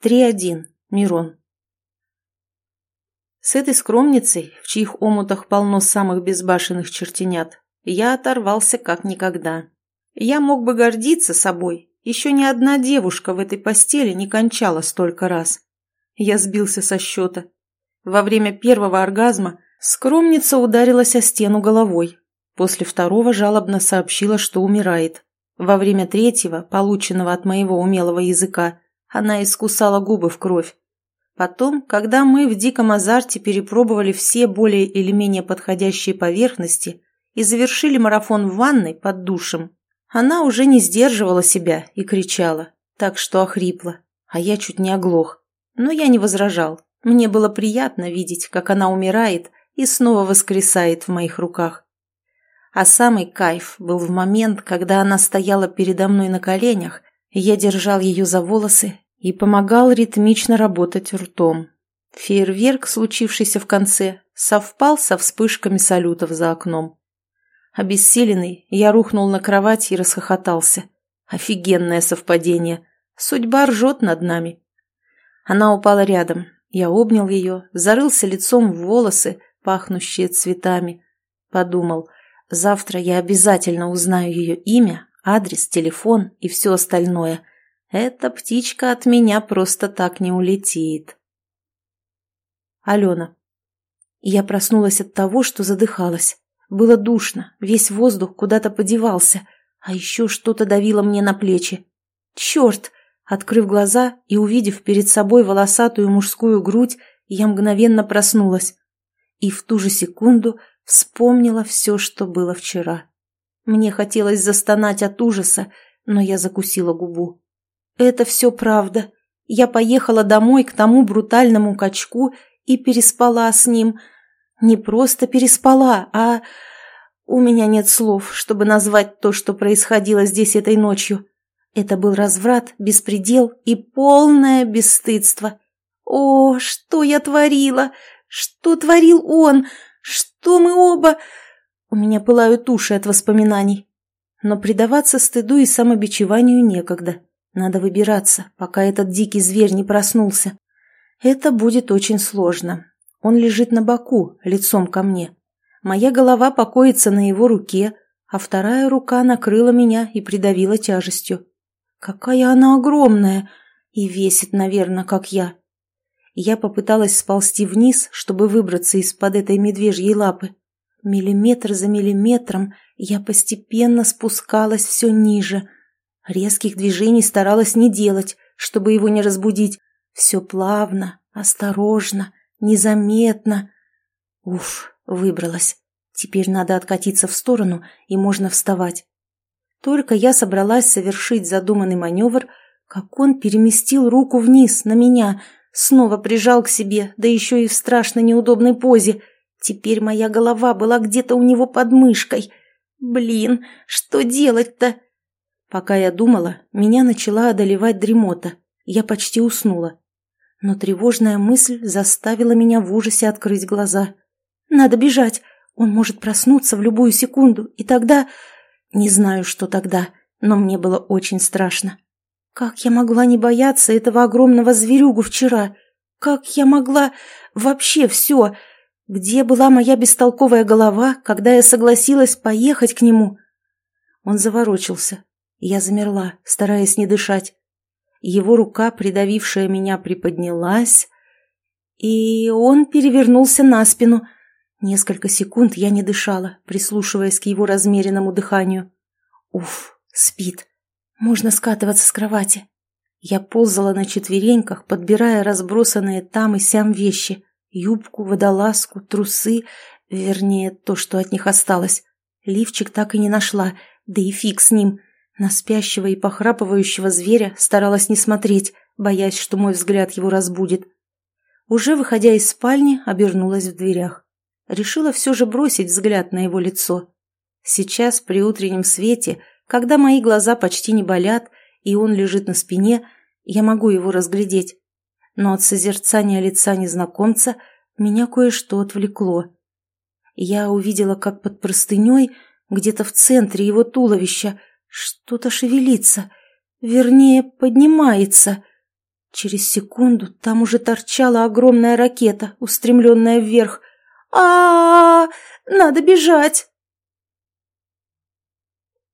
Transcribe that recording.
3.1. Мирон. С этой скромницей, в чьих омутах полно самых безбашенных чертенят, я оторвался как никогда. Я мог бы гордиться собой. Еще ни одна девушка в этой постели не кончала столько раз. Я сбился со счета. Во время первого оргазма скромница ударилась о стену головой. После второго жалобно сообщила, что умирает. Во время третьего, полученного от моего умелого языка, она искусала губы в кровь. Потом, когда мы в диком азарте перепробовали все более или менее подходящие поверхности и завершили марафон в ванной под душем, она уже не сдерживала себя и кричала, так что охрипла, а я чуть не оглох. Но я не возражал. Мне было приятно видеть, как она умирает и снова воскресает в моих руках. А самый кайф был в момент, когда она стояла передо мной на коленях я держал ее за волосы и помогал ритмично работать ртом. Фейерверк, случившийся в конце, совпал со вспышками салютов за окном. Обессиленный, я рухнул на кровать и расхохотался. Офигенное совпадение. Судьба ржет над нами. Она упала рядом. Я обнял ее, зарылся лицом в волосы, пахнущие цветами. Подумал, завтра я обязательно узнаю ее имя, адрес, телефон и все остальное. Эта птичка от меня просто так не улетит. Алена. Я проснулась от того, что задыхалась. Было душно, весь воздух куда-то подевался, а еще что-то давило мне на плечи. Черт! Открыв глаза и увидев перед собой волосатую мужскую грудь, я мгновенно проснулась. И в ту же секунду вспомнила все, что было вчера. Мне хотелось застонать от ужаса, но я закусила губу. Это все правда. Я поехала домой к тому брутальному качку и переспала с ним. Не просто переспала, а... У меня нет слов, чтобы назвать то, что происходило здесь этой ночью. Это был разврат, беспредел и полное бесстыдство. О, что я творила! Что творил он? Что мы оба... У меня пылают уши от воспоминаний. Но предаваться стыду и самобичеванию некогда. Надо выбираться, пока этот дикий зверь не проснулся. Это будет очень сложно. Он лежит на боку, лицом ко мне. Моя голова покоится на его руке, а вторая рука накрыла меня и придавила тяжестью. Какая она огромная! И весит, наверное, как я. Я попыталась сползти вниз, чтобы выбраться из-под этой медвежьей лапы. Миллиметр за миллиметром я постепенно спускалась все ниже. Резких движений старалась не делать, чтобы его не разбудить. Все плавно, осторожно, незаметно. Уф, выбралась. Теперь надо откатиться в сторону, и можно вставать. Только я собралась совершить задуманный маневр, как он переместил руку вниз, на меня, снова прижал к себе, да еще и в страшно неудобной позе — Теперь моя голова была где-то у него под мышкой. Блин, что делать-то? Пока я думала, меня начала одолевать дремота. Я почти уснула. Но тревожная мысль заставила меня в ужасе открыть глаза. Надо бежать. Он может проснуться в любую секунду, и тогда... Не знаю, что тогда, но мне было очень страшно. Как я могла не бояться этого огромного зверюгу вчера? Как я могла... Вообще все... Где была моя бестолковая голова, когда я согласилась поехать к нему? Он заворочился. Я замерла, стараясь не дышать. Его рука, придавившая меня, приподнялась, и он перевернулся на спину. Несколько секунд я не дышала, прислушиваясь к его размеренному дыханию. Уф, спит. Можно скатываться с кровати. Я ползала на четвереньках, подбирая разбросанные там и сям вещи. Юбку, водолазку, трусы, вернее, то, что от них осталось. Лифчик так и не нашла, да и фиг с ним. На спящего и похрапывающего зверя старалась не смотреть, боясь, что мой взгляд его разбудит. Уже выходя из спальни, обернулась в дверях. Решила все же бросить взгляд на его лицо. Сейчас, при утреннем свете, когда мои глаза почти не болят, и он лежит на спине, я могу его разглядеть но от созерцания лица незнакомца меня кое-что отвлекло. Я увидела, как под простыней, где-то в центре его туловища, что-то шевелится, вернее, поднимается. Через секунду там уже торчала огромная ракета, устремленная вверх. а, -а, -а Надо бежать!